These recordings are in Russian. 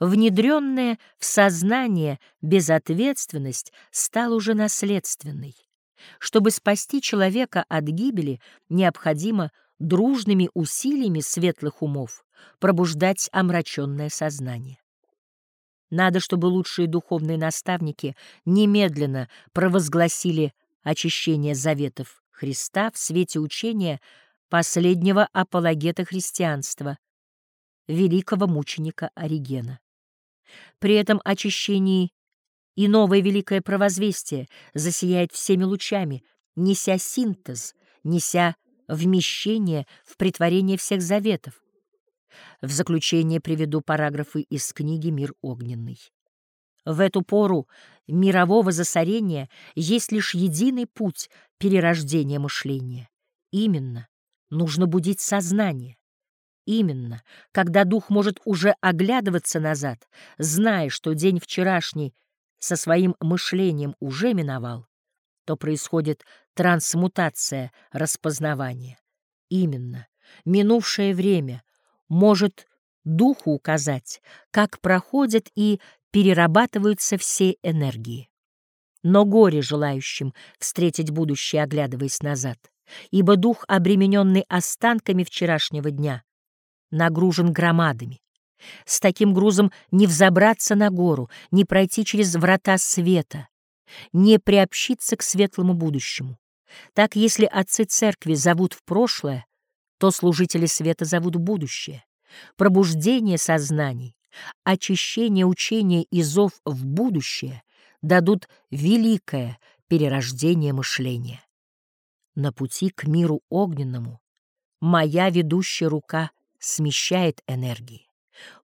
внедренная в сознание безответственность стала уже наследственной. Чтобы спасти человека от гибели, необходимо дружными усилиями светлых умов пробуждать омраченное сознание. Надо, чтобы лучшие духовные наставники немедленно провозгласили очищение заветов Христа в свете учения последнего апологета христианства, великого мученика Оригена. При этом очищении и новое великое провозвестие засияет всеми лучами, неся синтез, неся вмещение в притворение всех заветов. В заключение приведу параграфы из книги «Мир огненный». В эту пору мирового засорения есть лишь единый путь перерождения мышления. Именно нужно будить сознание. Именно, когда дух может уже оглядываться назад, зная, что день вчерашний со своим мышлением уже миновал, то происходит трансмутация распознавания. Именно, минувшее время может духу указать, как проходят и перерабатываются все энергии. Но горе желающим встретить будущее, оглядываясь назад, ибо дух, обремененный останками вчерашнего дня, нагружен громадами. С таким грузом не взобраться на гору, не пройти через врата света, не приобщиться к светлому будущему. Так, если отцы церкви зовут в прошлое, то служители света зовут в будущее. Пробуждение сознаний, очищение учения и зов в будущее дадут великое перерождение мышления. На пути к миру огненному моя ведущая рука смещает энергии.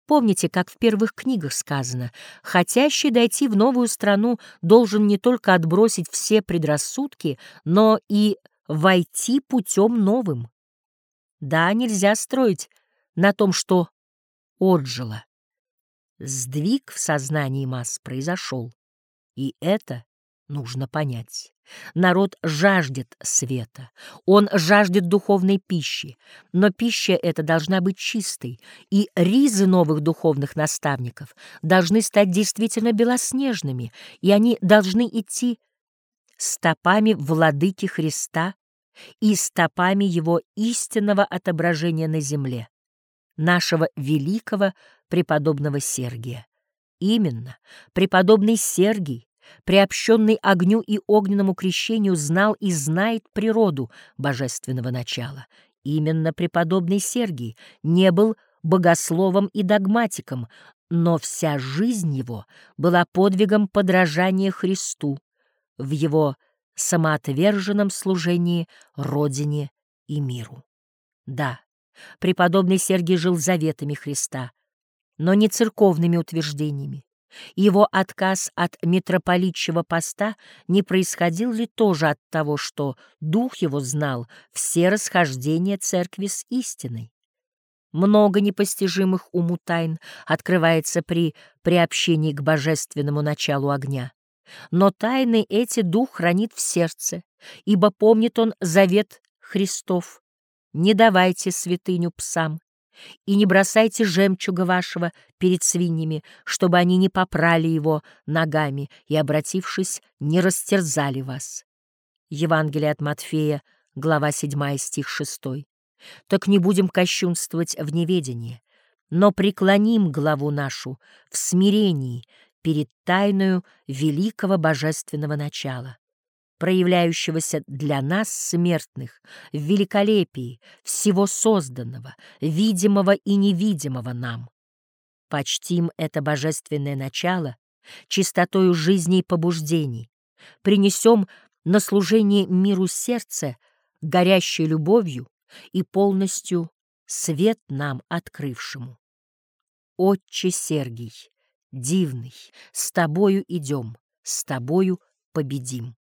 Помните, как в первых книгах сказано, хотящий дойти в новую страну должен не только отбросить все предрассудки, но и войти путем новым. Да, нельзя строить на том, что отжило. Сдвиг в сознании масс произошел, и это нужно понять. Народ жаждет света, он жаждет духовной пищи, но пища эта должна быть чистой, и ризы новых духовных наставников должны стать действительно белоснежными, и они должны идти стопами владыки Христа и стопами его истинного отображения на земле, нашего великого преподобного Сергия. Именно преподобный Сергий приобщенный огню и огненному крещению, знал и знает природу божественного начала. Именно преподобный Сергий не был богословом и догматиком, но вся жизнь его была подвигом подражания Христу в его самоотверженном служении Родине и миру. Да, преподобный Сергий жил заветами Христа, но не церковными утверждениями. Его отказ от митрополитчего поста не происходил ли тоже от того, что дух его знал все расхождения церкви с истиной? Много непостижимых уму тайн открывается при приобщении к божественному началу огня. Но тайны эти дух хранит в сердце, ибо помнит он завет Христов. Не давайте святыню псам, и не бросайте жемчуга вашего перед свиньями, чтобы они не попрали его ногами и, обратившись, не растерзали вас. Евангелие от Матфея, глава 7, стих 6. Так не будем кощунствовать в неведении, но преклоним главу нашу в смирении перед тайною великого божественного начала проявляющегося для нас, смертных, в великолепии всего созданного, видимого и невидимого нам. Почтим это божественное начало чистотою жизни и побуждений, принесем на служение миру сердце, горящей любовью и полностью свет нам открывшему. Отче Сергий, дивный, с тобою идем, с тобою победим.